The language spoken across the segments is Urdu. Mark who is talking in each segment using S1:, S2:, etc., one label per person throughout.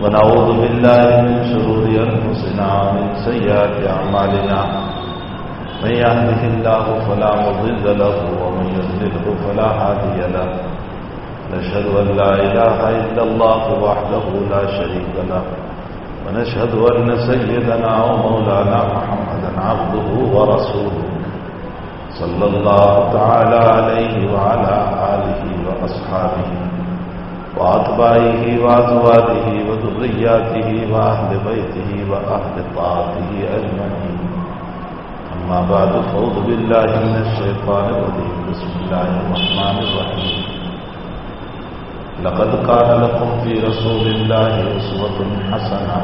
S1: ونعوذ بالله من شرور أنفسنا ومن سيئات أعمالنا. من يهده الله فلا مضل له ومن يضلله فلا هادي له. نشهد أن لا إله إلا الله وحده لا شريك له. ونشهد أن سيدنا ومولانا محمدا عبده ورسوله. صلى الله تعالى عليه وعلى آله وأصحابه. وأطبائه وأزواجه وذرياته وأهل بيته وأهل طاعته أجمعين. أما بعد، فأعوذ بالله من الشيطان الرجيم. بسم الله الرحمن الرحيم. لقد كان لكم في رسول الله أسوة حسنة.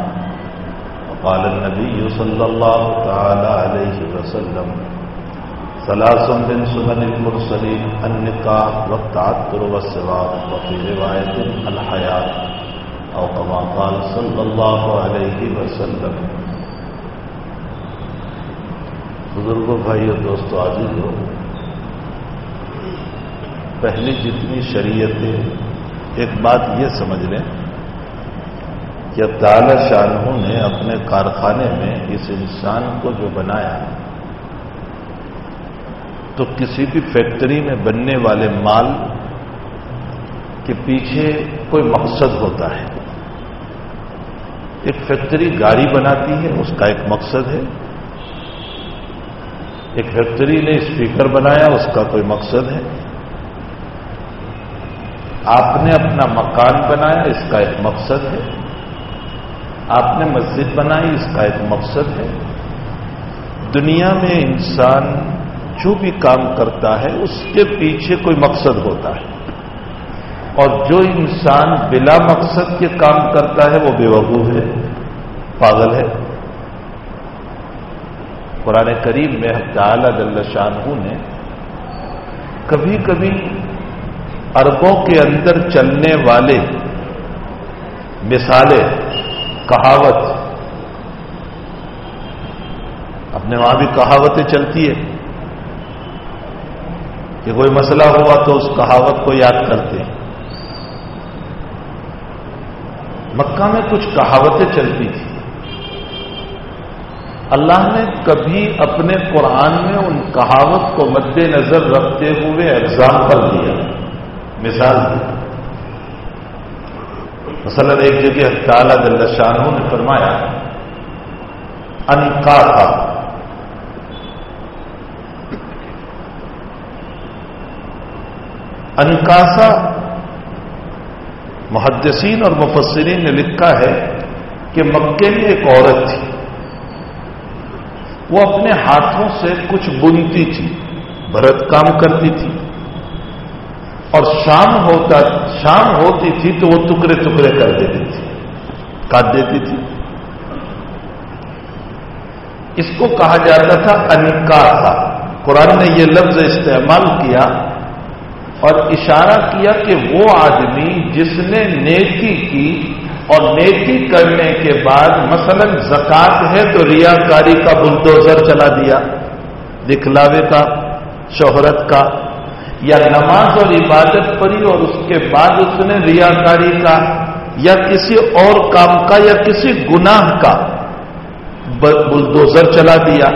S1: وقال النبي صلى الله تعالى عليه وسلم ثلاث من سنن المرسلين النكاح والتعطر والسواق وفي رواية الحياة أو كما قال صلى الله عليه وسلم. بزرگوں بھائیو دوستو عزیز ہو پہلی جتنی شریعتیں، ایک بات یہ سمجھ لیں کہ تعالی شاہ نے اپنے کارخانے میں اس انسان کو جو بنایا تو کسی بھی فیکٹری میں بننے والے مال کے پیچھے کوئی مقصد ہوتا ہے۔ ایک فیکٹری گاڑی بناتی ہے، اس کا ایک مقصد ہے۔ ایک فیکٹری نے اسپیکر بنایا، اس کا کوئی مقصد ہے۔ آپ نے اپنا مکان بنایا، اس کا ایک مقصد ہے۔ آپ نے مسجد بنائی، اس کا ایک مقصد ہے۔ دنیا میں انسان جو بھی کام کرتا ہے، اس کے پیچھے کوئی مقصد ہوتا ہے۔ اور جو انسان بلا مقصد کے کام کرتا ہے، وہ بے وقوع ہے، پاگل ہے۔ قرآن کریم میں تعالی دل شاہ نے کبھی کبھی اربوں کے اندر چلنے والے مثالیں، کہاوت۔ اپنے وہاں بھی کہاوتیں چلتی ہے کہ کوئی مسئلہ ہوا تو اس کہاوت کو یاد کرتے ہیں۔ مکہ میں کچھ کہاوتیں چلتی تھی اللہ نے کبھی اپنے قرآن میں ان کہاوت کو مد نظر رکھتے ہوئے ایگزامپل دیا۔ مثال دی۔ مثلا ایک جگہ تعالی دل شاہ نے فرمایا انکا تھا انکاسا محدثین اور مفسرین نے لکھا ہے کہ مکے میں ایک عورت تھی۔ وہ اپنے ہاتھوں سے کچھ بنتی تھی، بھرت کام کرتی تھی۔ اور شام ہوتا، شام ہوتی تھی تو وہ ٹکڑے ٹکڑے کر دیتی تھی، کاٹ دیتی تھی۔ اس کو کہا جاتا تھا انکا تھا قرآن نے یہ لفظ استعمال کیا اور اشارہ کیا کہ وہ آدمی جس نے نیکی کی اور نیکی کرنے کے بعد مثلا زکات ہے تو ریاکاری کا بلڈوزر چلا دیا، دکھلاوے کا، شہرت کا، یا نماز اور عبادت پڑی اور اس کے بعد اس نے ریاکاری کا، یا کسی اور کام کا، یا کسی گناہ کا بلڈوزر چلا دیا۔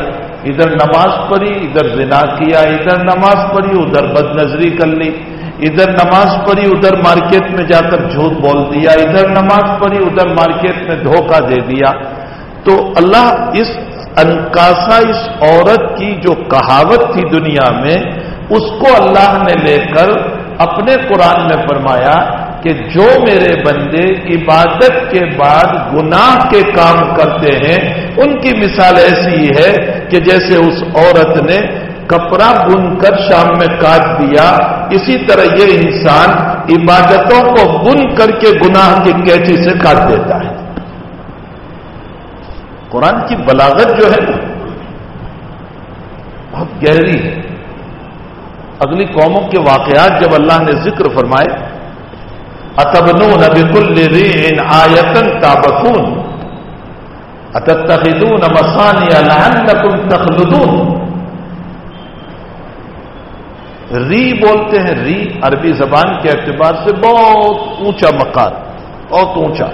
S1: ادھر نماز پڑھی، ادھر زنا کیا، ادھر نماز پڑھی، ادھر بد نظری کر لی۔ ادھر نماز پڑھی، ادھر مارکیٹ میں جا کر جھوٹ بول دیا۔ ادھر نماز پڑھی، ادھر مارکیٹ میں دھوکہ دے دیا۔ تو اللہ اس انکاسا اس عورت کی جو کہاوت تھی دنیا میں، اس کو اللہ نے لے کر اپنے قرآن میں فرمایا کہ جو میرے بندے عبادت کے بعد گناہ کے کام کرتے ہیں، ان کی مثال ایسی ہے کہ جیسے اس عورت نے کپڑا بن کر شام میں کاٹ دیا، اسی طرح یہ انسان عبادتوں کو بن کر کے گناہ کی کیچی سے کاٹ دیتا ہے۔ قرآن کی بلاغت جو ہے بہت گہری ہے۔ اگلی قوموں کے واقعات جب اللہ نے ذکر فرمائے، اتبنون بکل رین آیتن تابتون اتتخذون مسانی لعلکم تخلدون؟ ری بولتے ہیں، ری عربی زبان کے اعتبار سے بہت اونچا مکان بہت اونچا۔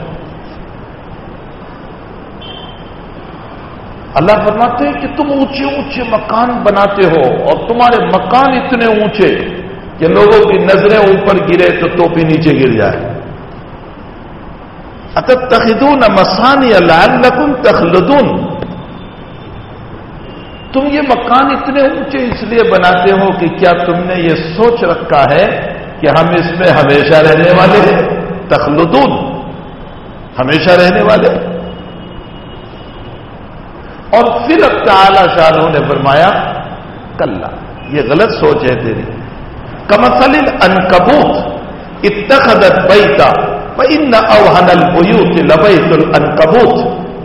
S1: اللہ فرماتے ہیں کہ تم اونچے اونچے مکان بناتے ہو اور تمہارے مکان اتنے اونچے کہ لوگوں کی نظریں اوپر گرے تو ٹوپی نیچے گر جائے۔ اگر تخدون مسانی اللہ تخلدون؟ تم یہ مکان اتنے اونچے اس لیے بناتے ہو کہ کیا تم نے یہ سوچ رکھا ہے کہ ہم اس میں ہمیشہ رہنے والے ہیں؟ تخلدون، ہمیشہ رہنے والے۔ اور پھر اب تعالی شاہ نے فرمایا کل یہ غلط سوچ ہے تیری۔ کمسل انکبوت اتخذت بیتا فإن اوہن البیوت لبیت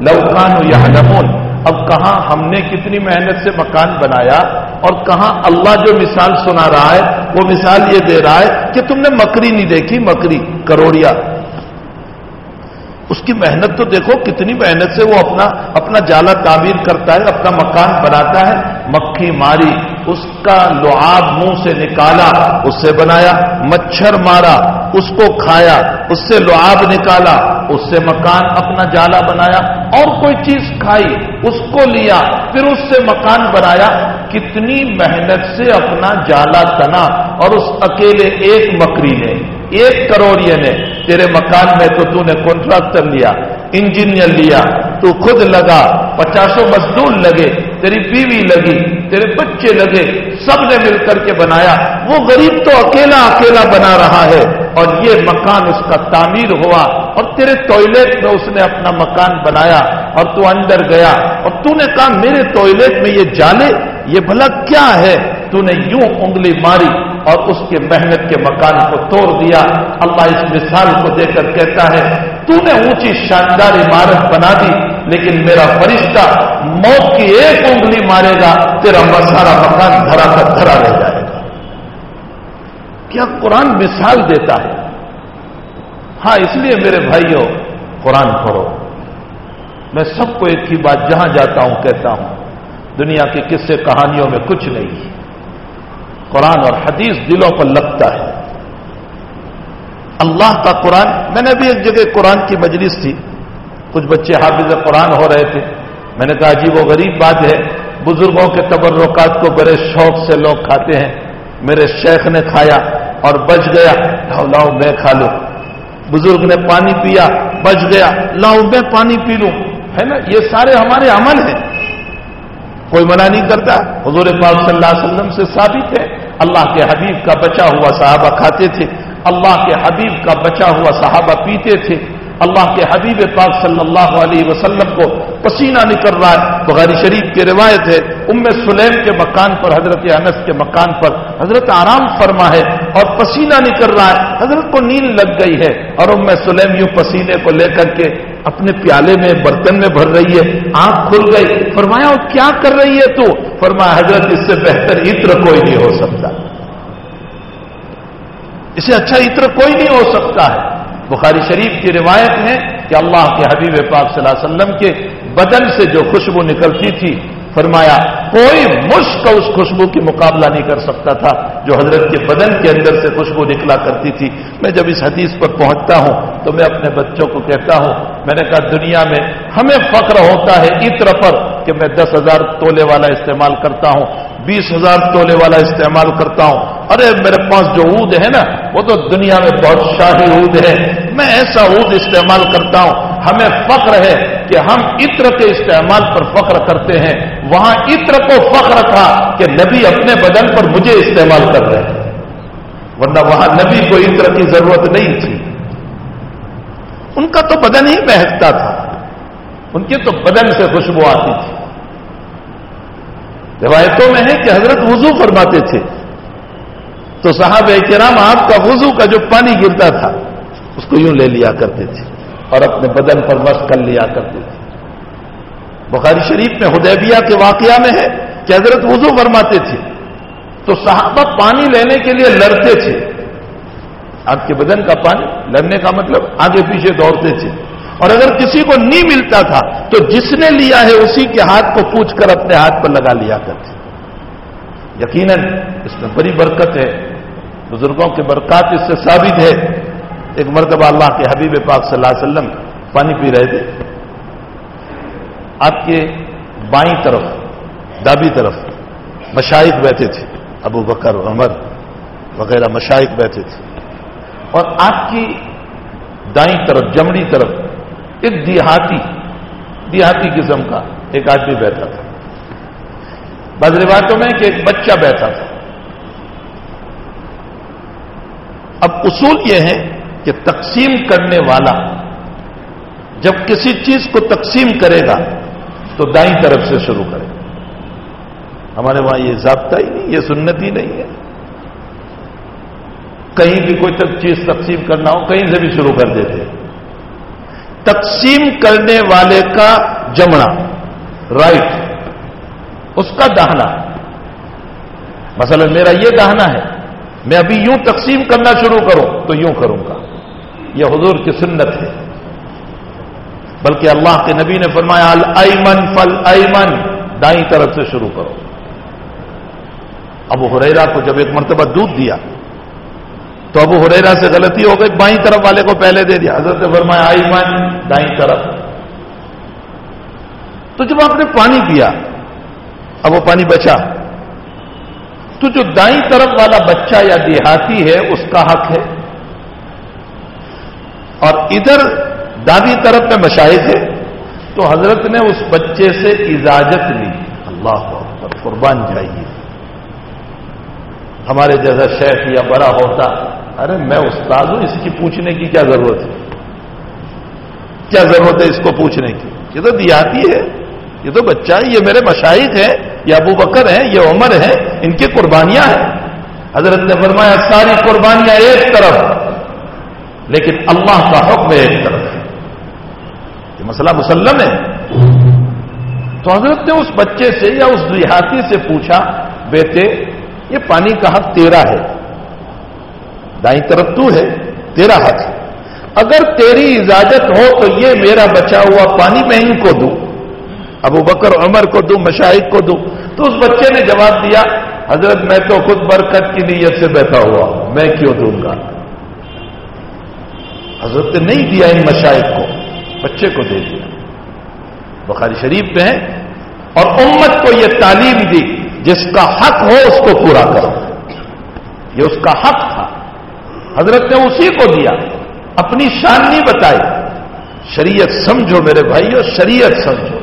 S1: لو کانوا یعلمون اب کہاں ہم نے کتنی محنت سے مکان بنایا اور کہاں اللہ جو مثال سنا رہا ہے، وہ مثال یہ دے رہا ہے کہ تم نے مکری نہیں دیکھی، مکری، کروڑیا۔ اس کی محنت تو دیکھو کتنی محنت سے وہ اپنا اپنا جالا تعبیر کرتا ہے، اپنا مکان بناتا ہے۔ مکھی، ماری اس کا لعاب منہ سے نکالا، اس سے بنایا، مچھر مارا، اس کو کھایا، اس سے لعاب نکالا، اس سے مکان اپنا جالا بنایا، اور کوئی چیز کھائی، اس کو لیا، پھر اس سے مکان بنایا۔ کتنی محنت سے اپنا جالا تنا، اور اس اکیلے ایک مکری نے، ایک کروڑیے نے، تیرے مکان میں تو تو نے کانٹریکٹر لیا انجینئر لیا، تو خود لگا، پچاسوں مزدور لگے، تیری بیوی لگی تیرے بچے لگے، سب نے مل کر کے بنایا۔ وہ غریب تو اکیلا اکیلا بنا رہا ہے۔ اور یہ مکان اس کا تعمیر ہوا۔ اور تیرے ٹوائلٹ میں اس نے اپنا مکان بنایا۔ اور تو اندر گیا۔ اور تو نے کہا، میرے ٹوائلٹ میں یہ جالے، یہ بھلا کیا ہے؟ تو نے یوں انگلی ماری اور اس کے محنت کے مکان کو توڑ دیا۔ اللہ اس مثال کو دے کر کہتا ہے، تو نے اونچی شاندار عمارت بنا دی۔ لیکن میرا فرشتہ موت کی ایک انگلی مارے گا، تیرا سارا مکان دھرا کر دھرا رہ جائے گا۔ کیا قرآن مثال دیتا ہے؟ ہاں اس لیے میرے بھائیوں، قرآن پڑھو۔ میں سب کو ایک ہی بات جہاں جاتا ہوں کہتا ہوں، دنیا کی قصے، کہانیوں میں کچھ نہیں۔ قرآن اور حدیث دلوں پر لگتا ہے۔ اللہ کا قرآن، میں نے بھی ایک جگہ قرآن کی مجلس تھی۔ کچھ بچے حافظ قرآن ہو رہے تھے۔ میں نے کہا جی وہ غریب بات ہے۔ بزرگوں کے تبرکات کو بڑے شوق سے لوگ کھاتے ہیں۔ میرے شیخ نے کھایا اور بچ گیا۔ لاؤ لاؤ، میں کھا لوں۔ بزرگ نے پانی پیا، بچ گیا۔ لاؤ، میں پانی پی لوں۔ ہے نا؟ یہ سارے ہمارے عمل ہیں۔ کوئی منع نہیں کرتا۔ حضور پاک صلی اللہ علیہ وسلم سے ثابت ہے۔ اللہ کے حبیب کا بچا ہوا صحابہ کھاتے تھے۔ اللہ کے حبیب کا بچا ہوا صحابہ پیتے تھے۔ اللہ کے حبیب پاک صلی اللہ علیہ وسلم کو پسینہ نکل رہا ہے۔ بغاری شریف کی روایت ہے، ام سلیم کے مکان پر، حضرت انس کے مکان پر حضرت آرام فرما ہے اور پسینہ نکل رہا ہے۔ حضرت کو نیند لگ گئی ہے اور ام سلیم یوں پسینے کو لے کر کے اپنے پیالے میں، برتن میں بھر رہی ہے۔ آنکھ کھل گئی۔ فرمایا وہ کیا کر رہی ہے تو؟ فرمایا، حضرت، اس سے بہتر عطر کوئی نہیں ہو سکتا۔ اسے اچھا عطر کوئی نہیں ہو سکتا ہے۔ بخاری شریف کی روایت ہے کہ اللہ کے حبیب پاک صلی اللہ علیہ وسلم کے بدن سے جو خوشبو نکلتی تھی، فرمایا، کوئی مشک اس خوشبو کی مقابلہ نہیں کر سکتا تھا جو حضرت کے بدن کے اندر سے خوشبو نکلا کرتی تھی۔ میں جب اس حدیث پر پہنچتا ہوں تو میں اپنے بچوں کو کہتا ہوں، میں نے کہا، دنیا میں ہمیں فخر ہوتا ہے عطر پر کہ میں دس ہزار تولے والا استعمال کرتا ہوں۔ بیس ہزار تولے والا استعمال کرتا ہوں۔ ارے میرے پاس جو عود ہے نا، وہ تو دنیا میں بہت شاہی عود ہے۔ میں ایسا عود استعمال کرتا ہوں۔ ہمیں فخر ہے کہ ہم عطر کے استعمال پر فخر کرتے ہیں۔ وہاں عطر کو فخر تھا کہ نبی اپنے بدن پر مجھے استعمال کر رہے ہیں۔ ورنہ وہاں نبی کو عطر کی ضرورت نہیں تھی۔ ان کا تو بدن ہی مہکتا تھا۔ ان کے تو بدن سے خوشبو آتی تھی۔ روایتوں میں ہے کہ حضرت وضو فرماتے تھے۔ تو صاحب کرام آپ کا وضو کا جو پانی گرتا تھا، اس کو یوں لے لیا کرتے تھے اور اپنے بدن پر مشق کر لیا کرتے تھے۔ بخاری شریف میں ہدیبیہ کے واقعہ میں ہے کہ حضرت وضو فرماتے تھے۔ تو صحابہ پانی لینے کے لیے لڑتے تھے۔ آپ کے بدن کا پانی، لڑنے کا مطلب آگے پیچھے دوڑتے تھے۔ اور اگر کسی کو نہیں ملتا تھا تو جس نے لیا ہے اسی کے ہاتھ کو پوچھ کر اپنے ہاتھ پر لگا لیا کرتے یقیناً اس میں بڑی برکت ہے، بزرگوں کے برکات اس سے ثابت ہے۔ ایک مرتبہ اللہ کے حبیب پاک صلی اللہ علیہ وسلم پانی پی رہے تھے۔ آپ کے بائیں طرف، دابی طرف مشائق بیٹھے تھے، ابو بکر، عمر وغیرہ مشائق بیٹھے تھے۔ اور آپ کی دائیں طرف، جمڑی طرف ایک دیہاتی دیہاتی قسم کا ایک آدمی بیٹھا تھا۔ بعض روایتوں میں کہ ایک بچہ بیٹھا تھا۔ اب اصول یہ ہے کہ تقسیم کرنے والا جب کسی چیز کو تقسیم کرے گا تو دائیں طرف سے شروع کرے ہمارے وہاں یہ ضابطہ ہی نہیں، یہ سنت ہی نہیں ہے۔ کہیں بھی کوئی تک چیز تقسیم کرنا ہو، کہیں سے بھی شروع کر دیتے تقسیم کرنے والے کا جمنا۔ رائٹ اس کا دہنا۔ مثلا میرا یہ دہنا ہے، میں ابھی یوں تقسیم کرنا شروع کروں تو یوں کروں گا۔ یہ حضور کی سنت ہے۔ بلکہ اللہ کے نبی نے فرمایا، الایمن فل ایمن دائیں طرف سے شروع کرو۔ ابو ہریرا کو جب ایک مرتبہ دودھ دیا تو ابو ہریرا سے غلطی ہو گئی، بائیں طرف والے کو پہلے دے دیا۔ حضرت نے فرمایا ایمن دائیں طرف۔ تو جب آپ نے پانی پیا، اب وہ پانی بچا۔ تو جو دائیں طرف والا بچہ یا دیہاتی ہے، اس کا حق ہے۔ اور ادھر دادی طرف میں مشاہد ہے۔ تو حضرت نے اس بچے سے اجازت لی۔ اللہ پر قربان جائیے۔ ہمارے جیسا شیخ یا بڑا ہوتا ارے میں استاد ہوں، اس کی پوچھنے کی کیا ضرورت ہے؟ کیا ضرورت ہے اس کو پوچھنے کی؟ یہ تو دیہاتی ہے، یہ تو بچہ ہے، یہ میرے مشاہد ہیں، یہ ابو بکر ہیں، یہ عمر ہیں، ان کی قربانیاں ہیں۔ حضرت نے فرمایا، ساری قربانیاں ایک طرف، لیکن اللہ کا حکم ایک طرف ہے۔ یہ مسئلہ مسلم ہے۔ تو حضرت نے اس بچے سے یا اس دیہاتی سے پوچھا، بیٹے، یہ پانی کا حق تیرا ہے۔ دائیں طرف تو ہے، تیرا حق ہے۔ اگر تیری اجازت ہو تو یہ میرا بچا ہوا پانی میں ان کو دوں ابو بکر عمر کو دوں مشاہد کو دوں تو اس بچے نے جواب دیا، حضرت میں تو خود برکت کی نیت سے بیٹھا ہوا ہوں، میں کیوں دوں گا؟ حضرت نے نہیں دیا ان مشاہد کو، بچے کو دے دیا۔ بخاری شریف میں ہے، اور امت کو یہ تعلیم دی، جس کا حق ہو اس کو پورا کرو۔ یہ اس کا حق تھا۔ حضرت نے اسی کو دیا، اپنی شان نہیں بتائی۔ شریعت سمجھو میرے بھائیو، شریعت سمجھو۔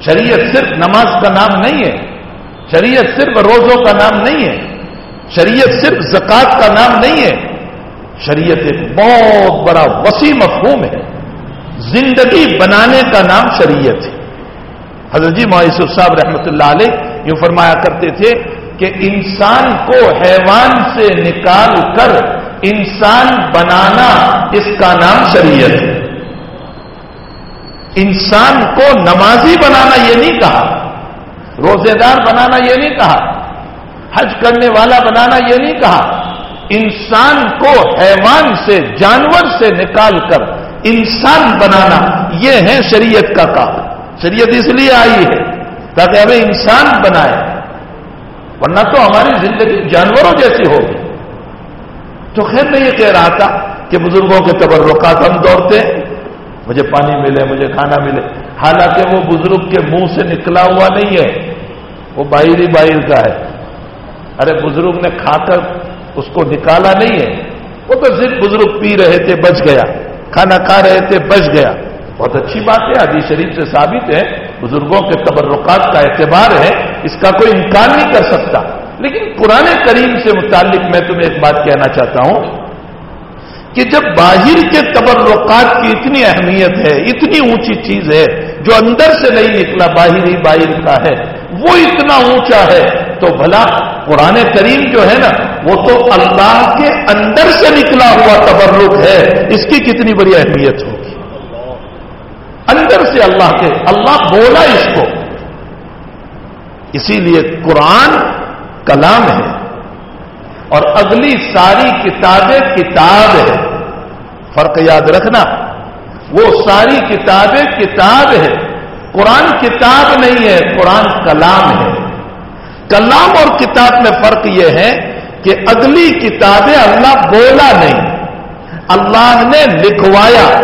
S1: شریعت صرف نماز کا نام نہیں ہے۔ شریعت صرف روزوں کا نام نہیں ہے۔ شریعت صرف زکات کا نام نہیں ہے۔ شریعت ایک بہت بڑا وسیع مفہوم ہے۔ زندگی بنانے کا نام شریعت ہے۔ حضرت جی معیسر صاحب رحمۃ اللہ علیہ یوں فرمایا کرتے تھے کہ انسان کو حیوان سے نکال کر انسان بنانا اس کا نام شریعت ہے۔ انسان کو نمازی بنانا یہ نہیں کہا روزے دار بنانا یہ نہیں کہا، حج کرنے والا بنانا یہ نہیں کہا۔ انسان کو حیوان سے، جانور سے نکال کر انسان بنانا یہ ہے شریعت کا کام۔ شریعت اس لیے آئی ہے تاکہ ہمیں انسان بنائے، ورنہ تو ہماری زندگی جانوروں جیسی ہوگی۔ تو خیر میں یہ کہہ رہا تھا کہ بزرگوں کے تبرکات ہم دوڑتے، مجھے پانی ملے، مجھے کھانا ملے۔ حالانکہ وہ بزرگ کے منہ سے نکلا ہوا نہیں ہے، وہ باہر ہی باہر کا ہے۔ ارے بزرگ نے کھا کر اس کو نکالا نہیں ہے۔ وہ تو صرف بزرگ پی رہے تھے، بچ گیا۔ کھانا کھا رہے تھے، بچ گیا۔ بہت اچھی بات ہے، حدیث شریف سے ثابت ہے، بزرگوں کے تبرکات کا اعتبار ہے، اس کا کوئی انکار نہیں کر سکتا۔ لیکن پرانے کریم سے متعلق میں تمہیں ایک بات کہنا چاہتا ہوں کہ جب باہر کے تبرکات کی اتنی اہمیت ہے، اتنی اونچی چیز ہے، جو اندر سے نہیں نکلا باہر ہی باہر کا ہے، وہ اتنا اونچا ہے، تو بھلا قرآن کریم جو ہے نا، وہ تو اللہ کے اندر سے نکلا ہوا تبرک ہے، اس کی کتنی بڑی اہمیت ہوگی؟ اندر سے اللہ کے، اللہ بولا اس کو۔ اسی لیے قرآن کلام ہے اور اگلی ساری کتابیں کتاب ہے۔ فرق یاد رکھنا، وہ ساری کتابیں کتاب ہے۔ قرآن کتاب نہیں ہے، قرآن کلام ہے۔ کلام اور کتاب میں فرق یہ ہے کہ اگلی کتابیں اللہ بولا نہیں، اللہ نے لکھوایا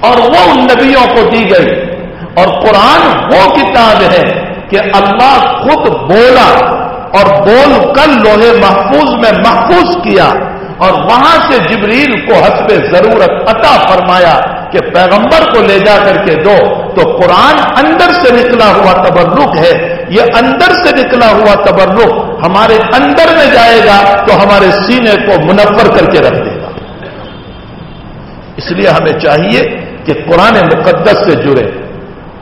S1: اور وہ ان نبیوں کو دی گئی۔ اور قرآن وہ کتاب ہے کہ اللہ خود بولا۔ اور بول کر لوہے محفوظ میں محفوظ کیا اور وہاں سے جبریل کو حسب ضرورت عطا فرمایا کہ پیغمبر کو لے جا کر کے دو۔ تو قرآن اندر سے نکلا ہوا تبرک ہے۔ یہ اندر سے نکلا ہوا تبرک ہمارے اندر میں جائے گا تو ہمارے سینے کو منور کر کے رکھ دے گا۔ اس لیے ہمیں چاہیے کہ قرآن مقدس سے جڑے،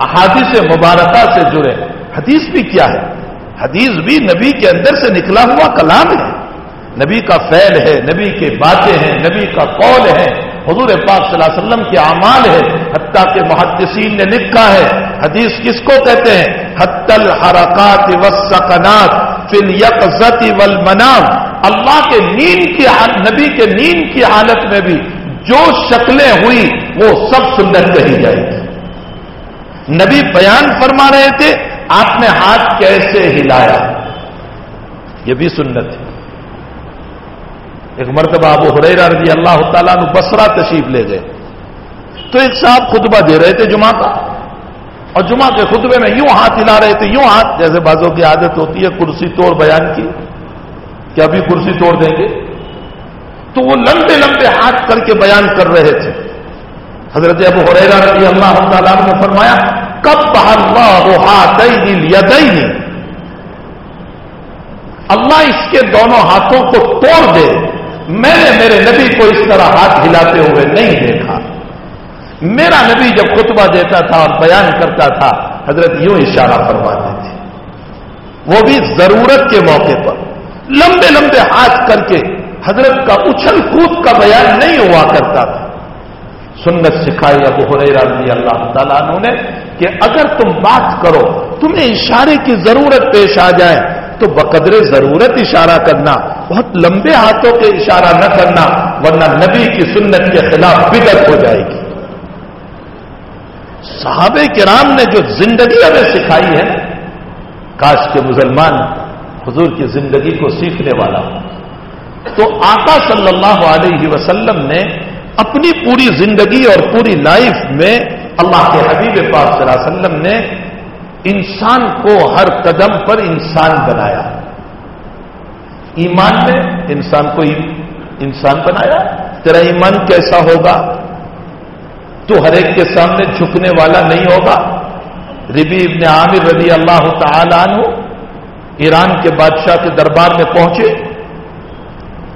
S1: احادیث مبارکہ سے جڑے۔ حدیث بھی کیا ہے؟ حدیث بھی نبی کے اندر سے نکلا ہوا کلام ہے۔ نبی کا فعل ہے، نبی کے باتیں ہیں، نبی کا قول ہے۔ حضور پاک صلی اللہ علیہ وسلم کے اعمال ہے حتیٰ کے محدثین نے لکھا ہے۔ حدیث کس کو کہتے ہیں؟ حت الحرکات وسکنات فل یکزتی والمنام۔ اللہ کے نیند کی نبی کے نیند کی حالت میں بھی جو شکلیں ہوئی، وہ سب سنت کہی جائے گی۔ نبی بیان فرما رہے تھے آپ نے ہاتھ کیسے ہلایا؟ یہ بھی سنت ہے۔ ایک مرتبہ ابو حریرا رضی اللہ تعالیٰ نے بسرا تشریف لے گئے۔ تو ایک صاحب خطبہ دے رہے تھے جمعہ کا۔ اور جمعہ کے خطبے میں یوں ہاتھ ہلا رہے تھے، یوں ہاتھ، جیسے بازوں کی عادت ہوتی ہے، کرسی توڑ بیان کی۔ کیا ابھی کرسی توڑ دیں گے؟ تو وہ لمبے لمبے ہاتھ کر کے بیان کر رہے تھے۔ حضرت ابو حریرا رضی اللہ تعالیٰ نے فرمایا کب بہت وہ ہاتھ اللہ اس کے دونوں ہاتھوں کو توڑ دے۔ میں نے میرے نبی کو اس طرح ہاتھ ہلاتے ہوئے نہیں دیکھا۔ میرا نبی جب خطبہ دیتا تھا اور بیان کرتا تھا، حضرت یوں اشارہ فرماتے تھے۔ وہ بھی ضرورت کے موقع پر۔ لمبے لمبے ہاتھ کر کے حضرت کا اچھل کود کا بیان نہیں ہوا کرتا تھا۔ سنت سکھائی ابو حریرہ رضی اللہ تعالیٰ عنہ نے کہ اگر تم بات کرو، تمہیں اشارے کی ضرورت پیش آ جائے، تو بقدر ضرورت اشارہ کرنا، بہت لمبے ہاتھوں کے اشارہ نہ کرنا، ورنہ نبی کی سنت کے خلاف بدت ہو جائے گی۔ صحابہ کرام نے جو زندگی ہمیں سکھائی ہے، کاش کے مسلمان حضور کی زندگی کو سیکھنے والا ہوں تو آقا صلی اللہ علیہ وسلم نے اپنی پوری زندگی اور پوری لائف میں اللہ کے حبیب پاک صلی اللہ علیہ وسلم نے انسان کو ہر قدم پر انسان بنایا۔ ایمان میں انسان کو انسان بنایا۔ تیرا ایمان کیسا ہوگا؟ تو ہر ایک کے سامنے جھکنے والا نہیں ہوگا۔ ربی ابن عامر رضی اللہ تعالی عنہ ایران کے بادشاہ کے دربار میں پہنچے۔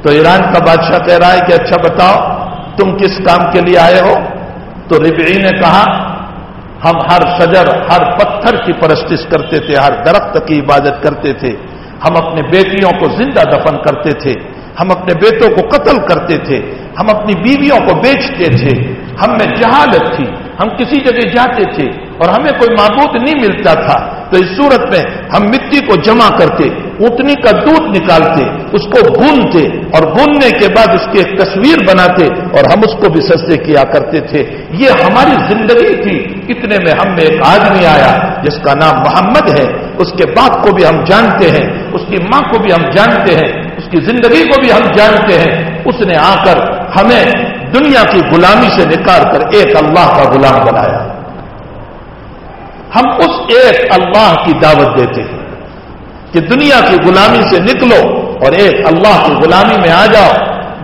S1: تو ایران کا بادشاہ کہہ رہا ہے کہ اچھا بتاؤ تم کس کام کے لیے آئے ہو؟ تو ربعی نے کہا، ہم ہر شجر، ہر پتھر کی پرستش کرتے تھے، ہر درخت کی عبادت کرتے تھے۔ ہم اپنے بیٹیوں کو زندہ دفن کرتے تھے۔ ہم اپنے بیٹوں کو قتل کرتے تھے۔ ہم اپنی بیویوں کو بیچتے تھے۔ ہم میں جہالت تھی۔ ہم کسی جگہ جاتے تھے اور ہمیں کوئی معبود نہیں ملتا تھا۔ تو اس صورت میں ہم مٹی کو جمع کرتے۔ اٹنی کا دودھ نکالتے، اس کو بھونتے اور بھوننے کے بعد اس کی ایک تصویر بناتے اور ہم اس کو بھی سستے کیا کرتے تھے۔ یہ ہماری زندگی تھی۔ اتنے میں ہم میں ایک آدمی آیا جس کا نام محمد ہے۔ اس کے باپ کو بھی ہم جانتے ہیں۔ اس کی ماں کو بھی ہم جانتے ہیں۔ اس کی زندگی کو بھی ہم جانتے ہیں۔ اس نے آ کر ہمیں دنیا کی غلامی سے نکال کر ایک اللہ کا غلام بنایا۔ ہم اس ایک اللہ کی دعوت دیتے ہیں۔ کہ دنیا کی غلامی سے نکلو اور ایک اللہ کی غلامی میں آ جاؤ۔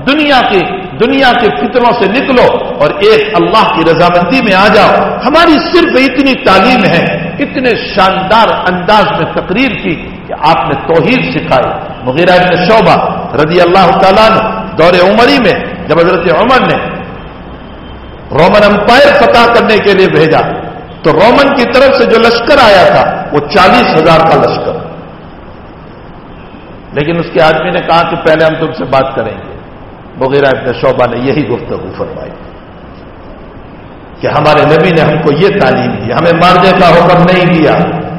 S1: دنیا کی دنیا کے فطروں سے نکلو اور ایک اللہ کی رضامندی میں آ جاؤ۔ ہماری صرف اتنی تعلیم ہے، اتنے شاندار انداز میں تقریر کی کہ آپ نے توحید سکھائی۔ مغیرہ ابن شعبہ رضی اللہ تعالیٰ نے دور عمری میں جب حضرت عمر نے رومن امپائر فتح کرنے کے لیے بھیجا، تو رومن کی طرف سے جو لشکر آیا تھا، وہ چالیس ہزار کا لشکر۔ لیکن اس کے آدمی نے کہا کہ پہلے ہم تم سے بات کریں گے۔ وغیرہ ابن شعبہ نے یہی گفتگو فرمائی کہ ہمارے نبی نے ہم کو یہ تعلیم دی، ہمیں مارنے کا حکم نہیں دیا،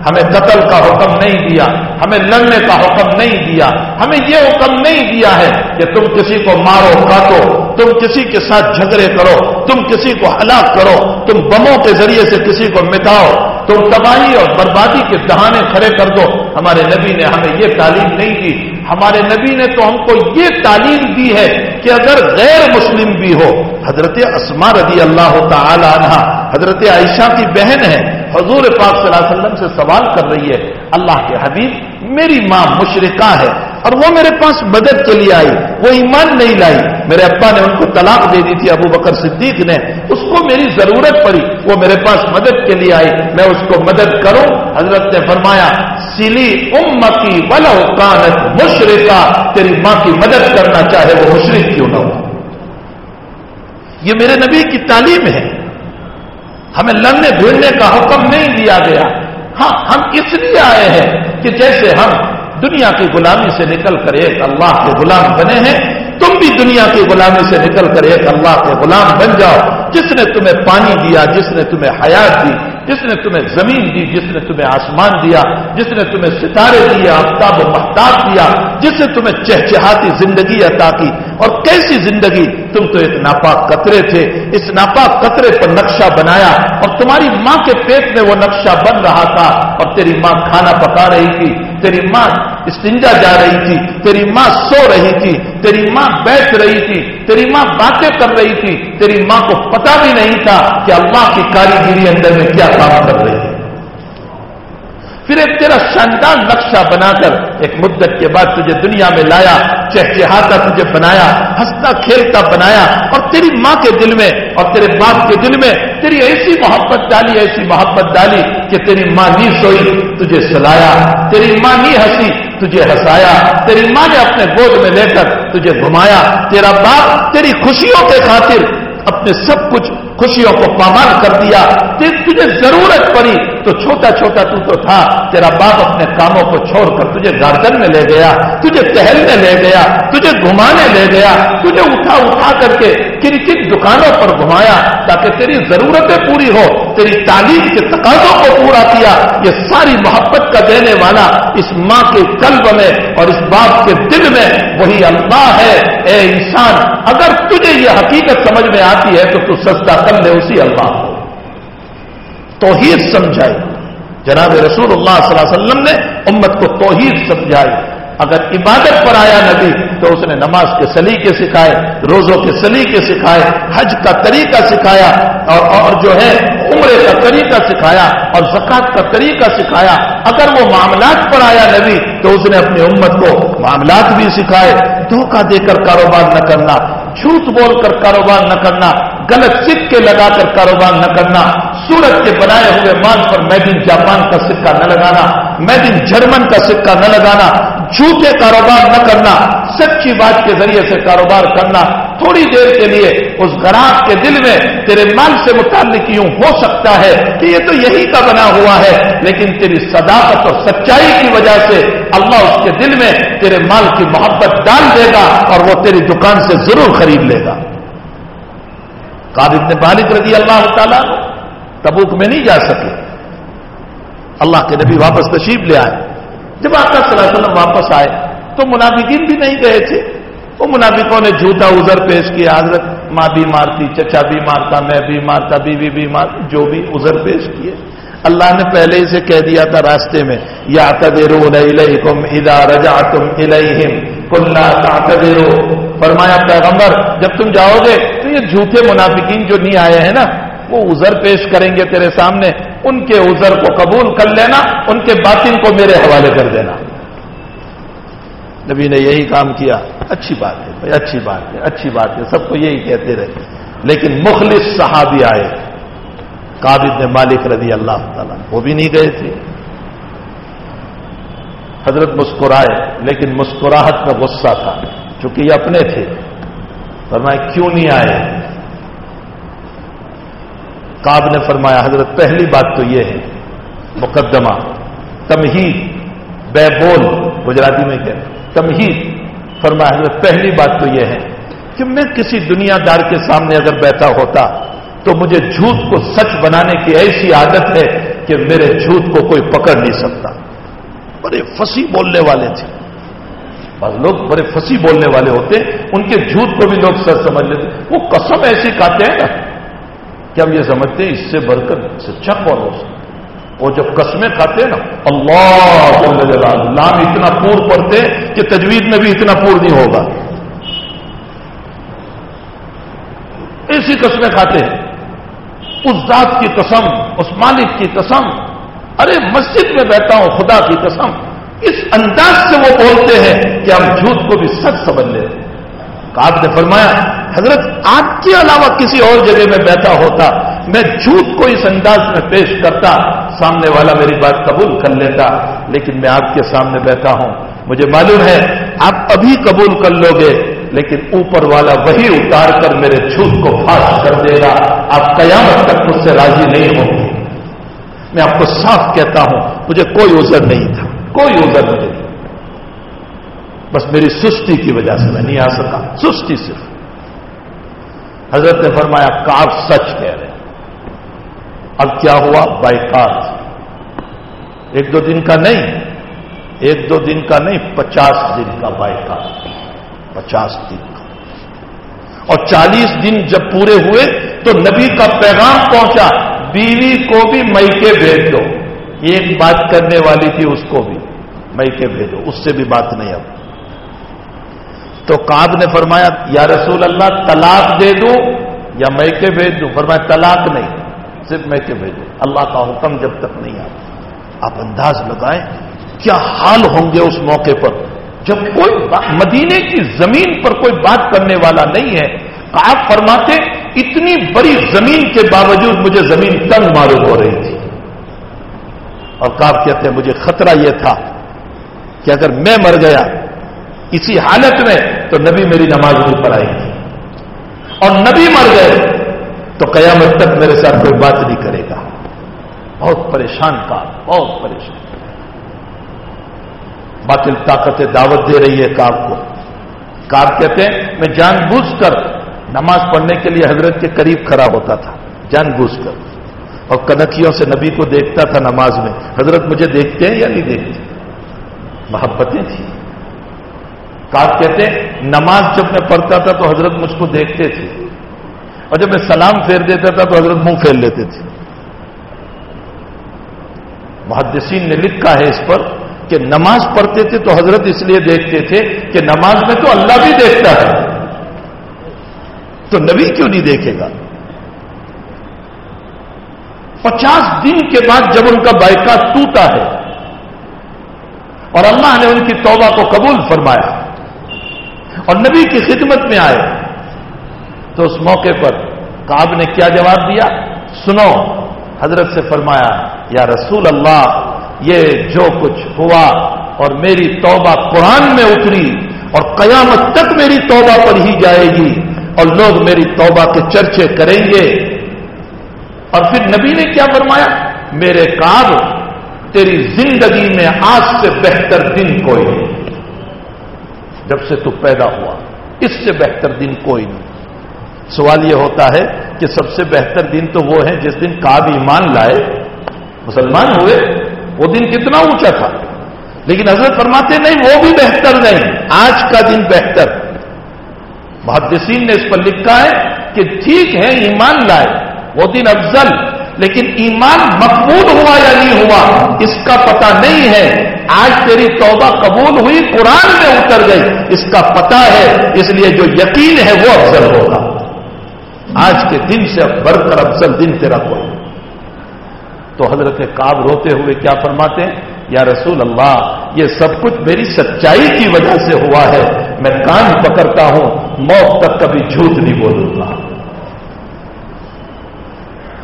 S1: ہمیں قتل کا حکم نہیں دیا، ہمیں لڑنے کا حکم نہیں دیا، ہمیں یہ حکم نہیں دیا ہے کہ تم کسی کو مارو، کاٹو، تم کسی کے ساتھ جھگڑے کرو، تم کسی کو ہلاک کرو، تم بموں کے ذریعے سے کسی کو مٹاؤ۔ تم تباہی اور بربادی کے دہانے کھڑے کر دو۔ ہمارے نبی نے ہمیں یہ تعلیم نہیں دی۔ ہمارے نبی نے تو ہم کو یہ تعلیم دی ہے کہ اگر غیر مسلم بھی ہو، حضرت اسما رضی اللہ تعالی عنہ، حضرت عائشہ کی بہن ہے، حضور پاک صلی اللہ علیہ وسلم سے سوال کر رہی ہے، اللہ کے حبیب، میری ماں مشرقہ ہے۔ اور وہ میرے پاس مدد کے لیے آئی، وہ ایمان نہیں لائی۔ میرے ابا نے ان کو طلاق دے دی تھی، ابو بکر صدیق نے۔ اس کو میری ضرورت پڑی، وہ میرے پاس مدد کے لیے آئی۔ میں اس کو مدد کروں۔ حضرت نے فرمایا، سلی امتی ولو کانت مشرقہ تیری ماں کی مدد کرنا چاہے وہ مشرق کیوں نہ ہو؟ یہ میرے نبی کی تعلیم ہے۔ ہمیں لڑنے بھیڑنے کا حکم نہیں دیا گیا۔ ہاں ہم اس لیے آئے ہیں کہ جیسے ہم دنیا کی غلامی سے نکل کر ایک اللہ کے غلام بنے ہیں۔ تم بھی دنیا کی غلامی سے نکل کر ایک اللہ کے غلام بن جاؤ۔ جس نے تمہیں پانی دیا، جس نے تمہیں حیات دی، جس نے تمہیں زمین دی، جس نے تمہیں آسمان دیا، جس نے تمہیں ستارے دیے آفتاب و محتاط دیا، جس نے تمہیں چہچہاتی زندگی عطا کی۔ اور کیسی زندگی؟ تم تو ایک ناپاک قطرے تھے۔ اس ناپاک قطرے پر نقشہ بنایا۔ اور تمہاری ماں کے پیٹ میں وہ نقشہ بن رہا تھا۔ اور تیری ماں کھانا پکا رہی تھی۔ تیری ماں استنجا جا رہی تھی، تیری ماں سو رہی تھی، تیری ماں بیٹھ رہی تھی، تیری ماں باتیں کر رہی تھی، تیری ماں کو پتا بھی نہیں تھا کہ اللہ کی کاریگری اندر میں کیا کام کر رہی پھر ایک تیرا شاندار نقشہ بنا کر ایک مدت کے بعد تجھے دنیا میں لایا، چہچہاتا تجھے بنایا، ہنستا کھیلتا بنایا، اور تیری ماں کے دل میں اور تیرے باپ کے دل میں تیری ایسی محبت ڈالی، ایسی محبت ڈالی کہ تیری ماں نہیں سوئی، تجھے سلایا، تیری ماں نہیں ہنسی، تجھے ہنسایا، تیری ماں نے اپنے گود میں لے کر تجھے گھمایا، تیرا باپ تیری خوشیوں کے خاطر اپنے سب کچھ خوشیوں کو پامال کر دیا تجھے ضرورت پڑی تو چھوٹا چھوٹا تو تو تھا، تیرا باپ اپنے کاموں کو چھوڑ کر تجھے گاردن میں لے گیا، تجھے ٹہلنے لے گیا، تجھے گھمانے لے گیا، تجھے اٹھا اٹھا کر کے کن کن دکانوں پر گھمایا تاکہ تیری ضرورتیں پوری ہو تیری تعلیم کے تقاضوں کو پورا کیا، یہ ساری محبت کا دینے والا اس ماں کے قلب میں اور اس باپ کے دل میں وہی اللہ ہے۔ اے انسان، اگر تجھے یہ حقیقت سمجھ میں آتی ہے تو تو سستا کر لے، اسی اللہ کو۔ توحید سمجھائی۔ جناب رسول اللہ صلی اللہ علیہ وسلم نے امت کو توحید سمجھائی۔ اگر عبادت پر آیا نبی تو اس نے نماز کے سلیقے سکھائے، روزوں کے سلیقے سکھائے، حج کا طریقہ سکھایا، اور اور جو ہے عمرے کا طریقہ سکھایا، اور زکات کا طریقہ سکھایا۔ اگر وہ معاملات پر آیا نبی تو اس نے اپنی امت کو معاملات بھی سکھائے۔ دھوکہ دے کر کاروبار نہ کرنا، جھوٹ بول کر کاروبار نہ کرنا، غلط سکے لگا کر کاروبار نہ کرنا۔ سورت کے بنائے ہوئے مال پر میڈ ان جاپان کا سکہ نہ لگانا میڈ ان جرمن کا سکہ نہ لگانا، جھوٹے کاروبار نہ کرنا، سچی بات کے ذریعے سے کاروبار کرنا، تھوڑی دیر کے لیے اس گراہک کے دل میں تیرے مال سے متعلق یوں ہو سکتا ہے کہ یہ تو یہی کا بنا ہوا ہے، لیکن تیری صداقت اور سچائی کی وجہ سے اللہ اس کے دل میں تیرے مال کی محبت ڈال دے گا اور وہ تیری دکان سے ضرور خرید لے گا۔ ابن مالک رضی اللہ تعالیٰ تبوک میں نہیں جا سکے۔ اللہ کے نبی واپس تشریف لے آئے۔ جب آقا صلی اللہ علیہ وسلم واپس آئے، تو منافقین بھی نہیں گئے تھے۔ وہ منافقوں نے جھوٹا ازر پیش کیا، حضرت ماں بھی مارتی، چچا بھی مارتا، میں بھی مارتا، بیوی بھی مار، جو بھی ازر پیش کیے۔ اللہ نے پہلے ہی سے کہہ دیا تھا راستے میں، یا تم ادا رجا تم الہم فرمایا، پیغمبر، جب تم جاؤ گے، تو یہ جھوٹے منافقین جو نہیں آئے ہیں نا وہ ازر پیش کریں گے تیرے سامنے، ان کے ازر کو قبول کر لینا، ان کے باطن کو میرے حوالے کر دینا۔ نبی نے یہی کام کیا۔ اچھی بات ہے بھائی، اچھی بات ہے، اچھی بات ہے، سب کو یہی کہتے رہے۔ لیکن مخلص صحابی آئے، قابض نے مالک رضی اللہ تعالیٰ، وہ بھی نہیں گئے تھے۔ حضرت مسکرائے، لیکن مسکراہٹ میں غصہ تھا، چونکہ یہ اپنے تھے۔ فرمایا، کیوں نہیں آئے؟ کاب نے فرمایا، حضرت، پہلی بات تو یہ ہے، مقدمہ، تمہید، بے بول، گجراتی میں کیا تمہید، فرمایا، حضرت، پہلی بات تو یہ ہے کہ میں کسی دنیا دار کے سامنے اگر بیٹھا ہوتا تو مجھے جھوٹ کو سچ بنانے کی ایسی عادت ہے کہ میرے جھوٹ کو کوئی پکڑ نہیں سکتا۔ بڑے فسی بولنے والے تھے۔ بعض لوگ بڑے فسی بولنے والے ہوتے، ان کے جھوٹ کو بھی لوگ سچ سمجھ لیتے۔ وہ قسم ایسی کھاتے ہیں نا۔ کہ ہم یہ سمجھتے ہیں اس سے بڑھ کر سچا کون ہو سکتا وہ جب قسمیں کھاتے ہیں نا، اللہ لام اتنا پور پڑتے کہ تجویز میں بھی اتنا پور نہیں ہوگا۔ ایسی قسمیں کھاتے ہیں۔ اس ذات کی قسم، اس مالک کی قسم۔ ارے مسجد میں بیٹھا ہوں، خدا کی قسم۔ اس انداز سے وہ بولتے ہیں کہ ہم جھوٹ کو بھی سچ سمجھ لیتے آپ نے فرمایا حضرت آپ کے علاوہ کسی اور جگہ میں بیٹھا ہوتا، میں جھوٹ کو اس انداز میں پیش کرتا، سامنے والا میری بات قبول کر لیتا، لیکن میں آپ کے سامنے بیٹھا ہوں۔ مجھے معلوم ہے، آپ ابھی قبول کر لو گے لیکن اوپر والا وہی اتار کر میرے جھوٹ کو فاش کر دے گا۔ آپ قیامت تک مجھ سے راضی نہیں ہوں گے۔ میں آپ کو صاف کہتا ہوں، مجھے کوئی عذر نہیں تھا، کوئی عذر نہیں تھا۔ بس میری سستی کی وجہ سے میں نہیں آ سکا، سستی صرف۔ حضرت نے فرمایا کاف سچ کہہ رہے ہیں۔ اب کیا ہوا؟ بائیکاٹ۔ ایک دو دن کا نہیں، ایک دو دن کا نہیں، پچاس دن کا بائیکاٹ۔ پچاس دن کا۔ اور چالیس دن جب پورے ہوئے تو نبی کا پیغام پہنچا، بیوی کو بھی مئی کے بھیج دو۔ ایک بات کرنے والی تھی، اس کو بھی مئی کے بھیجو۔ اس سے بھی بات نہیں اب تو کاب نے فرمایا، یا رسول اللہ، طلاق دے دوں یا میں کے بھیج دوں؟ فرمایا، طلاق نہیں، صرف میں کے بھیجوں اللہ کا حکم جب تک نہیں آتا۔ آپ انداز لگائیں، کیا حال ہوں گے اس موقع پر؟ جب کوئی مدینے کی زمین پر کوئی بات کرنے والا نہیں ہے کاب فرماتے، اتنی بڑی زمین کے باوجود مجھے زمین تنگ معلوم ہو رہی تھی۔ اور کاب کہتے ہیں مجھے خطرہ یہ تھا کہ اگر میں مر گیا اسی حالت میں تو نبی میری نماز نہیں پڑھائے گی اور نبی مر گئے تو قیامت تک میرے ساتھ کوئی بات نہیں کرے گا۔ بہت پریشان کا بہت پریشان۔ باطل طاقت دعوت دے رہی ہے کاب کو۔ کاب کہتے ہیں، میں جان بوجھ کر نماز پڑھنے کے لیے حضرت کے قریب کھڑا ہوتا تھا۔ جان بوجھ کر۔ اور کنکھیوں سے نبی کو دیکھتا تھا نماز میں۔ حضرت مجھے دیکھتے ہیں یا نہیں دیکھتے؟ محبتیں تھیں۔ کاب کہتے ہیں، نماز جب میں پڑھتا تھا تو حضرت مجھ کو دیکھتے تھے اور جب میں سلام پھیر دیتا تھا تو حضرت منہ پھیر لیتے تھے۔ محدثین نے لکھا ہے اس پر کہ نماز پڑھتے تھے تو حضرت اس لیے دیکھتے تھے کہ نماز میں تو اللہ بھی دیکھتا ہے۔ تو نبی کیوں نہیں دیکھے گا؟ پچاس دن کے بعد جب ان کا بائکا ٹوٹا ہے اور اللہ نے ان کی توبہ کو قبول فرمایا اور نبی کی خدمت میں آئے۔ تو اس موقع پر کاب نے کیا جواب دیا؟ سنو، حضرت سے فرمایا، یا رسول اللہ، یہ جو کچھ ہوا اور میری توبہ قرآن میں اتری اور قیامت تک میری توبہ پر ہی جائے گی اور لوگ میری توبہ کے چرچے کریں گے۔ اور پھر نبی نے کیا فرمایا؟ میرے کاب تیری زندگی میں آج سے بہتر دن کوئی جب سے تو پیدا ہوا، اس سے بہتر دن کوئی نہیں۔ سوال یہ ہوتا ہے کہ سب سے بہتر دن تو وہ ہے جس دن کاب ایمان لائے۔ مسلمان ہوئے، وہ دن کتنا اونچا تھا۔ لیکن حضرت فرماتے نہیں، وہ بھی بہتر نہیں، آج کا دن بہتر۔ محدثین نے اس پر لکھا ہے کہ ٹھیک ہے، ایمان لائے، وہ دن افضل، لیکن ایمان مقبول ہوا یا نہیں ہوا، اس کا پتہ نہیں ہے۔ آج تیری توبہ قبول ہوئی، قرآن میں اتر گئی۔ اس کا پتہ ہے، اس لیے جو یقین ہے وہ افضل ہوگا۔ آج کے دن سے بڑھ کر افضل دن تیرا کوئی۔ تو حضرت کاب روتے ہوئے کیا فرماتے ہیں؟ یا رسول اللہ، یہ سب کچھ میری سچائی کی وجہ سے ہوا ہے۔ میں کان پکڑتا ہوں، موت تک کبھی جھوٹ نہیں بولوں گا۔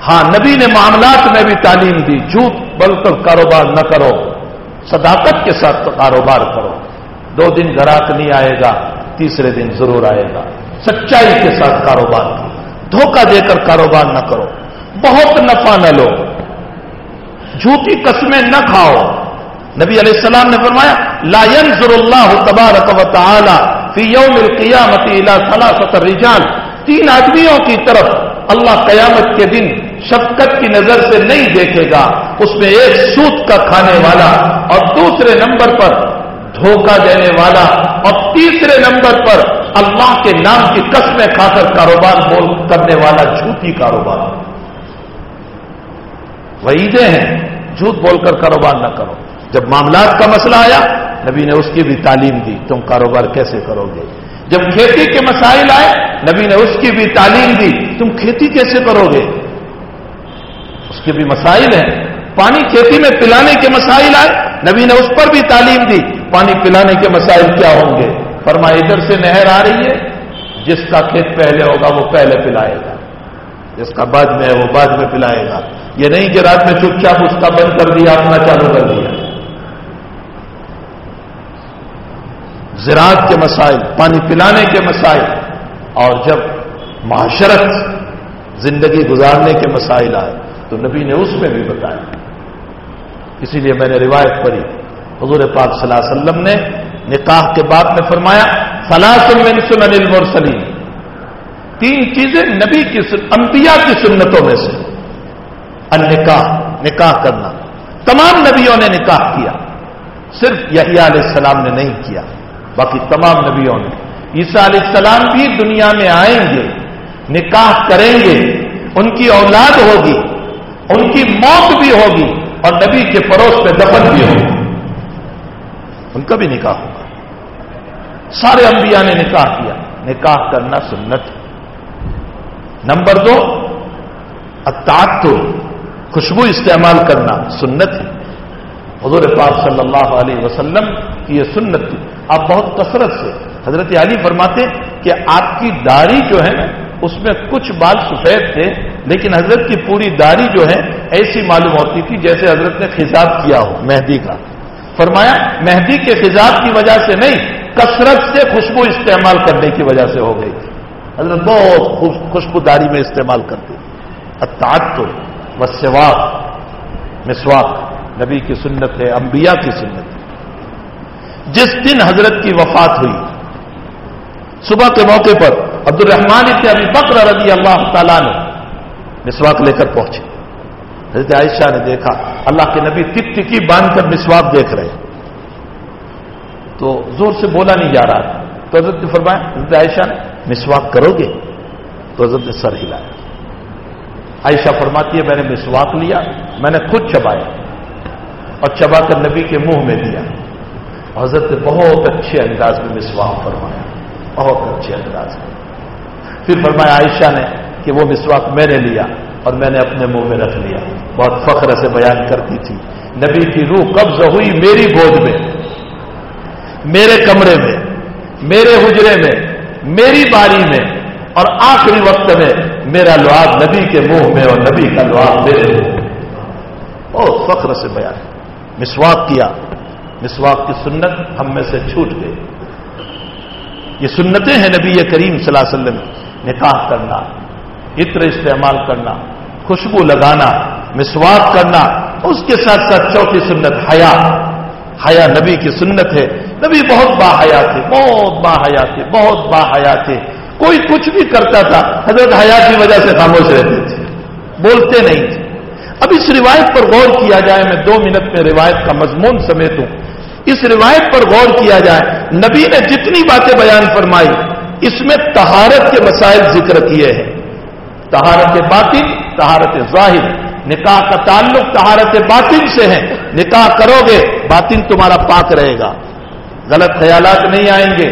S1: ہاں نبی نے معاملات میں بھی تعلیم دی۔ جھوٹ بل کر کاروبار نہ کرو۔ صداقت کے ساتھ کاروبار کرو۔ دو دن گراہک نہیں آئے گا، تیسرے دن ضرور آئے گا۔ سچائی کے ساتھ کاروبار کرو۔ دھوکہ دے کر کاروبار نہ کرو۔ بہت نفع نہ لو۔ جھوٹی قسمیں نہ کھاؤ۔ نبی علیہ السلام نے فرمایا، لا ينظر اللہ تبارک و تعالی فی یوم القیامت الى ثلاثه رجال تین آدمیوں کی طرف اللہ قیامت کے دن شفقت کی نظر سے نہیں دیکھے گا، اس میں ایک سوت کا کھانے والا اور دوسرے نمبر پر دھوکہ دینے والا اور تیسرے نمبر پر اللہ کے نام کی قسمیں کھا کر کاروبار بول کرنے والا جھوٹی کاروبار۔ وعیدیں ہیں، جھوٹ بول کر کاروبار نہ کرو۔ جب معاملات کا مسئلہ آیا، نبی نے اس کی بھی تعلیم دی، تم کاروبار کیسے کرو گے؟ جب کھیتی کے مسائل آئے، نبی نے اس کی بھی تعلیم دی، تم کھیتی کیسے کرو گے؟ اس کے بھی مسائل ہیں۔ پانی کھیتی میں پلانے کے مسائل آئے۔ نبی نے اس پر بھی تعلیم دی۔ پانی پلانے کے مسائل کیا ہوں گے؟ فرما ادھر سے نہر آ رہی ہے۔ جس کا کھیت پہلے ہوگا، وہ پہلے پلائے گا۔ جس کا بعد میں ہے، وہ بعد میں پلائے گا۔ یہ نہیں کہ رات میں چپ چاپ اس کا بند کر دیا، اپنا چالو کر دیا۔ زراعت کے مسائل، پانی پلانے کے مسائل، اور جب معاشرت زندگی گزارنے کے مسائل آئے تو نبی نے اس میں بھی بتایا۔ اسی لیے میں نے روایت پڑھی۔ حضور پاک صلی اللہ علیہ وسلم نے نکاح کے بعد میں فرمایا من سنن المرسلین تین چیزیں نبی کی انبیاء کی سنتوں میں سے۔ ان نکاح نکاح کرنا۔ تمام نبیوں نے نکاح کیا۔ صرف یحییٰ علیہ السلام نے نہیں کیا، باقی تمام نبیوں نے۔ عیسیٰ علیہ السلام بھی دنیا میں آئیں گے، نکاح کریں گے، ان کی اولاد ہوگی۔ ان کی موت بھی ہوگی اور نبی کے پڑوس پہ دفن بھی ہوگی ان کا بھی نکاح ہوگا۔ سارے انبیاء نے نکاح کیا۔ نکاح کرنا سنت۔ نمبر دو اتاق خوشبو استعمال کرنا سنت ہے۔ حضور پاک صلی اللہ علیہ وسلم کی یہ سنت تھی۔ آپ بہت کثرت سے حضرت علی فرماتے کہ آپ کی داڑھی جو ہے اس میں کچھ بال سفید تھے۔ لیکن حضرت کی پوری داڑھی جو ہے ایسی معلوم ہوتی تھی جیسے حضرت نے خزاب کیا ہو مہدی کا۔ فرمایا، مہدی کے خزاب کی وجہ سے نہیں، کثرت سے خوشبو استعمال کرنے کی وجہ سے ہو گئی۔ تھی حضرت بہت خوشبو داری میں استعمال کرتے تو سواق مسواک نبی کی سنت ہے، انبیاء کی سنت ہے۔ جس دن حضرت کی وفات ہوئی، صبح کے موقع پر عبد الرحمان ابن ابھی بکر رضی اللہ تعالیٰ نے مسواک لے کر پہنچے۔ حضرت عائشہ نے دیکھا، اللہ کے نبی ٹک ٹکی باندھ کر مسواک دیکھ رہے تو زور سے بولا نہیں جا رہا تو حضرت نے فرمایا، حضرت عائشہ نے مسواک کرو گے؟ تو حضرت نے سر ہلایا۔ عائشہ فرماتی ہے، میں نے مسواک لیا، میں نے خود چبایا اور چبا کر نبی کے منہ میں دیا۔ حضرت نے بہت اچھے انداز میں مسواک فرمایا، بہت اچھے انداز میں۔ پھر فرمایا، عائشہ نے کہ وہ مسواک میں نے لیا اور میں نے اپنے منہ میں رکھ لیا۔ بہت فخر سے بیان کرتی تھی۔ نبی کی روح قبض ہوئی میری گود میں، میرے کمرے میں، میرے حجرے میں، میری باری میں، اور آخری وقت میں میرا لعاب نبی کے منہ میں اور نبی کا لعاب میرے منہ میں۔ بہت فخر سے بیان۔ مسواک کیا۔ مسواک کی سنت ہم میں سے چھوٹ گئی۔ یہ سنتیں ہیں نبی کریم صلی اللہ علیہ وسلم نکاح کرنا۔ عطر استعمال کرنا، خوشبو لگانا، مسواک کرنا، اس کے ساتھ ساتھ چوتھی سنت حیا۔ حیا نبی کی سنت ہے۔ نبی بہت با حیا تھے، بہت با حیا تھے، بہت با حیا تھے۔ کوئی کچھ بھی کرتا تھا، حضرت حیا کی وجہ سے خاموش رہتے تھے۔ بولتے نہیں تھے۔ اب اس روایت پر غور کیا جائے، میں دو منٹ میں روایت کا مضمون سمیت ہوں۔ اس روایت پر غور کیا جائے، نبی نے جتنی باتیں بیان فرمائی، اس میں تہارت کے مسائل ذکر کیے ہیں۔ تہارت باطن تہارت ظاہر۔ نکاح کا تعلق تہارت باطن سے ہے۔ نکاح کرو گے، باطن تمہارا پاک رہے گا۔ غلط خیالات نہیں آئیں گے۔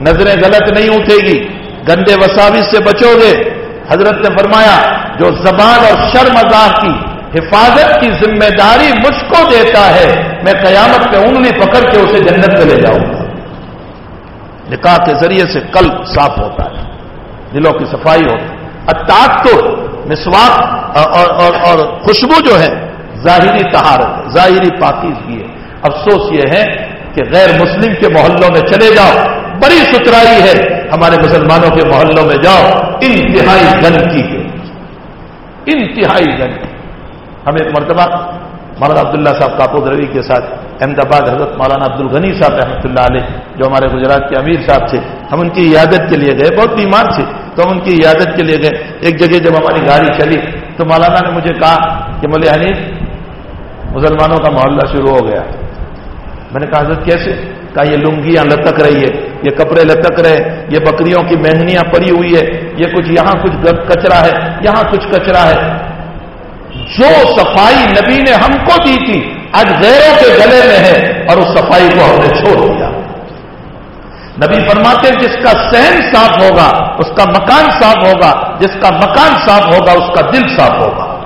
S1: نظریں غلط نہیں اٹھے گی۔ گندے وساوس سے بچو گے۔ حضرت نے فرمایا، جو زبان اور شرم کی حفاظت کی ذمہ داری مجھ کو دیتا ہے، میں قیامت پہ انگلی پکڑ کے اسے جنت میں لے جاؤں گا۔ نکاح کے ذریعے سے قلب صاف ہوتا ہے۔ دلوں کی صفائی ہوتی اتاق تو مسواک اور, اور, اور خوشبو جو ہے ظاہری تہارت ہے ظاہری پاکیزگی ہے۔ افسوس یہ ہے کہ غیر مسلم کے محلوں میں چلے جاؤ۔ بڑی ستھرائی ہے ہمارے مسلمانوں کے محلوں میں جاؤ۔ انتہائی گندگی ہے۔ انتہائی گندگی۔ ہم ایک مرتبہ مولانا عبداللہ صاحب کاپود روی کے ساتھ احمد آباد حضرت مولانا عبد الغنی صاحب رحمۃ اللہ علیہ، جو ہمارے گجرات کے امیر صاحب تھے، ہم ان کی عیادت کے لیے گئے، بہت بیمار تھے، تو ہم ان کی عیادت کے لیے گئے۔ ایک جگہ جب ہماری گاڑی چلی، تو مولانا نے مجھے کہا کہ مولے حنیف، مسلمانوں کا محلہ شروع ہو گیا۔ میں نے کہا، حضرت کیسے؟ کہا، یہ لنگیاں لتک رہی ہے یہ کپڑے لتک رہے یہ بکریوں کی مہنگیاں پڑی ہوئی ہے یہ کچھ یہاں کچھ کچرا ہے، یہاں کچھ کچرا ہے۔ جو صفائی نبی نے ہم کو دی تھی آج غیروں کے گلے میں ہے اور اس صفائی کو ہم نے چھوڑ دیا۔ نبی فرماتے ہیں جس کا سہن صاف ہوگا، اس کا مکان صاف ہوگا، جس کا مکان صاف ہوگا، اس کا دل صاف ہوگا۔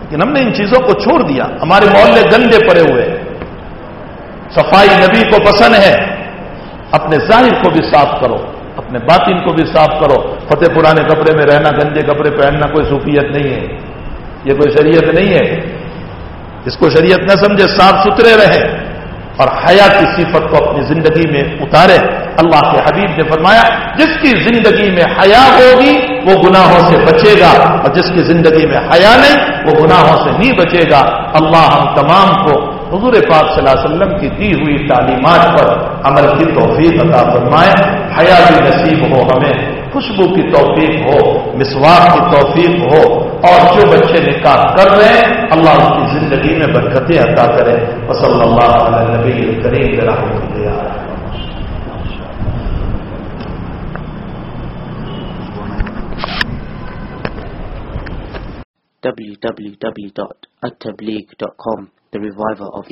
S1: لیکن ہم نے ان چیزوں کو چھوڑ دیا۔ ہمارے محلے گندے پڑے ہوئے صفائی نبی کو پسند ہے۔ اپنے ظاہر کو بھی صاف کرو، اپنے باطن کو بھی صاف کرو۔ فتح پرانے کپڑے میں رہنا، گندے کپڑے پہننا کوئی صوفیت نہیں ہے۔ یہ کوئی شریعت نہیں ہے۔ اس کو شریعت نہ سمجھے صاف ستھرے رہے اور حیا کی صفت کو اپنی زندگی میں اتارے۔ اللہ کے حبیب نے فرمایا، جس کی زندگی میں حیا ہوگی، وہ گناہوں سے بچے گا۔ اور جس کی زندگی میں حیا نہیں، وہ گناہوں سے نہیں بچے گا۔ اللہ ہم تمام کو حضور پاک صلی اللہ علیہ وسلم کی دی ہوئی تعلیمات پر عمل کی توفیق عطا فرمائے۔ حیا بھی نصیب ہو ہمیں۔ خوشبو کی توفیق ہو مسواق کی توفیق ہو اور جو بچے نکاح کر رہے ہیں، اللہ اس کی زندگی میں برکتیں عطا کرے وصلی اللہ علیہ نبی کریم رحمۃ اللہ
S2: www.attableek.com The Reviver of